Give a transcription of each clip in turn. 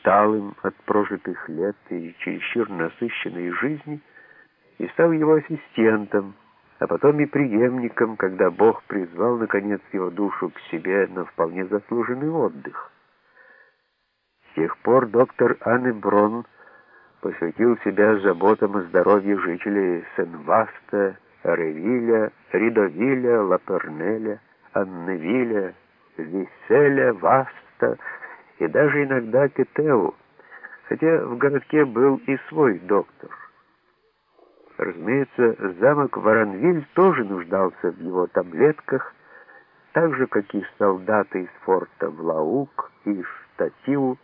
усталым от прожитых лет и чересчур насыщенной жизни, и стал его ассистентом, а потом и преемником, когда Бог призвал, наконец, его душу к себе на вполне заслуженный отдых. С тех пор доктор Анны Брон посвятил себя заботам о здоровье жителей Сен-Васта, Ревиля, Ридовиля, Лапернеля, Анневиля, Виселя, Васта и даже иногда Кетеу, хотя в городке был и свой доктор. Разумеется, замок Воронвиль тоже нуждался в его таблетках, так же, как и солдаты из форта Влаук и Штативу,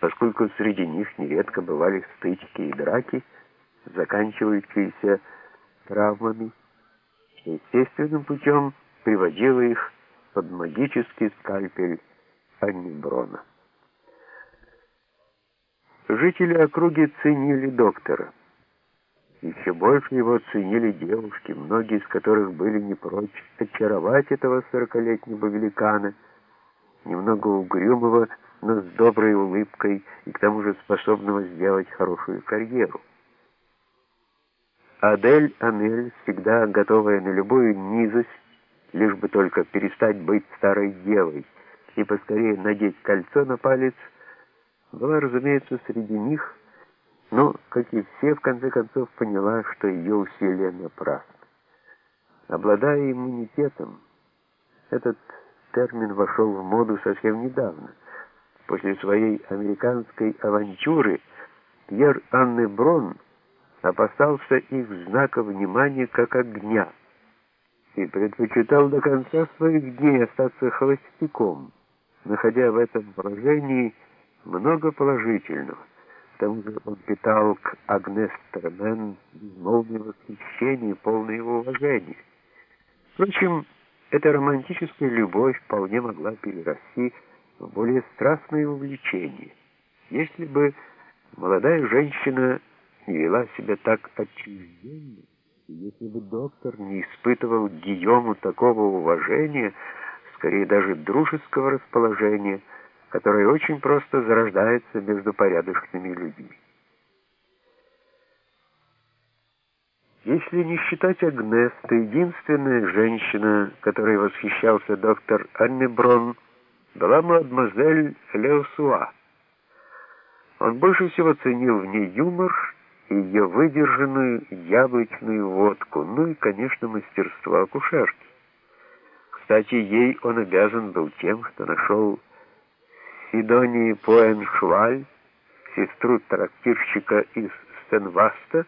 поскольку среди них нередко бывали стычки и драки, заканчивающиеся травмами, естественным путем приводила их под магический скальпель Анниброна. Жители округи ценили доктора. Еще больше его ценили девушки, многие из которых были не прочь очаровать этого сорокалетнего великана, немного угрюмого, но с доброй улыбкой и к тому же способного сделать хорошую карьеру. Адель Анель, всегда готовая на любую низость, лишь бы только перестать быть старой девой и поскорее надеть кольцо на палец, была, разумеется, среди них, но, как и все, в конце концов поняла, что ее усилия напрасны. Обладая иммунитетом, этот термин вошел в моду совсем недавно. После своей американской авантюры Пьер Анны Брон опасался их знака внимания как огня и предпочитал до конца своих дней остаться холостяком, находя в этом положении много положительного. К тому же он питал к Агнес Термен безмолвное восхищение и полное уважение. Впрочем, эта романтическая любовь вполне могла перерасти в более страстное увлечение, если бы молодая женщина не вела себя так отчужденно, если бы доктор не испытывал Гийому такого уважения, скорее даже дружеского расположения, которое очень просто зарождается между порядочными людьми. Если не считать Агнес, то единственная женщина, которой восхищался доктор Аннеброн, была мадемуазель Леосуа. Он больше всего ценил в ней юмор и ее выдержанную яблочную водку, ну и, конечно, мастерство акушерки. Кстати, ей он обязан был тем, что нашел Сидонии Поэншваль, сестру трактирщика из Сен-Васта,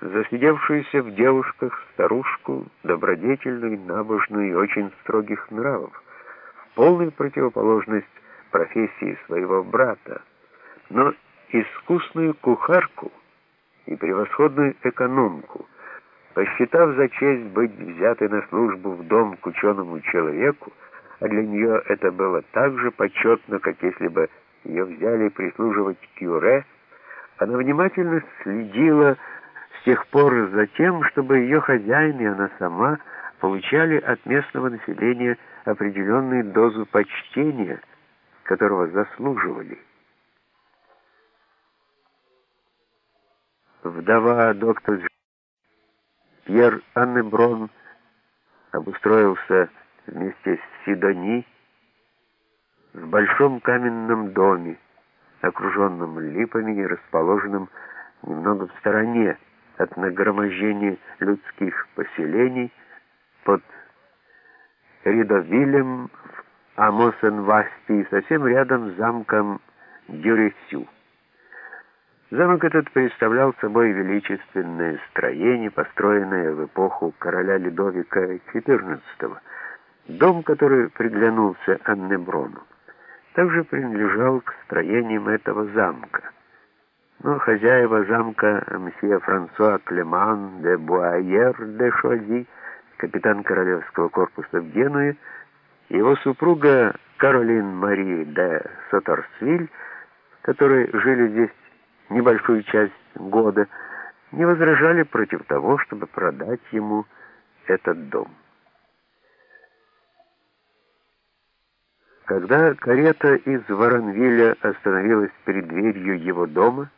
засидевшуюся в девушках старушку, добродетельную, набожную и очень строгих нравов, в полную противоположность профессии своего брата, но искусную кухарку и превосходную экономку, посчитав за честь быть взятой на службу в дом к ученому человеку, а для нее это было так же почетно, как если бы ее взяли прислуживать кюре, она внимательно следила с тех пор за тем, чтобы ее хозяин и она сама получали от местного населения определенную дозу почтения, которого заслуживали. Вдова доктор Пьер Аннеброн обустроился вместе с Сидони в большом каменном доме, окруженном липами и расположенном немного в стороне от нагромождения людских поселений под Ридовилем в Амосен-Васти и совсем рядом с замком Дюресю. Замок этот представлял собой величественное строение, построенное в эпоху короля Людовика XIV, дом, который приглянулся Аннеброну, также принадлежал к строениям этого замка. Но хозяева замка мсье Франсуа Клеман де Буайер де Шози, капитан Королевского корпуса в Генуе, его супруга Каролин Мари де Соторсвиль, которые жили здесь небольшую часть года, не возражали против того, чтобы продать ему этот дом. Когда карета из Воронвиля остановилась перед дверью его дома,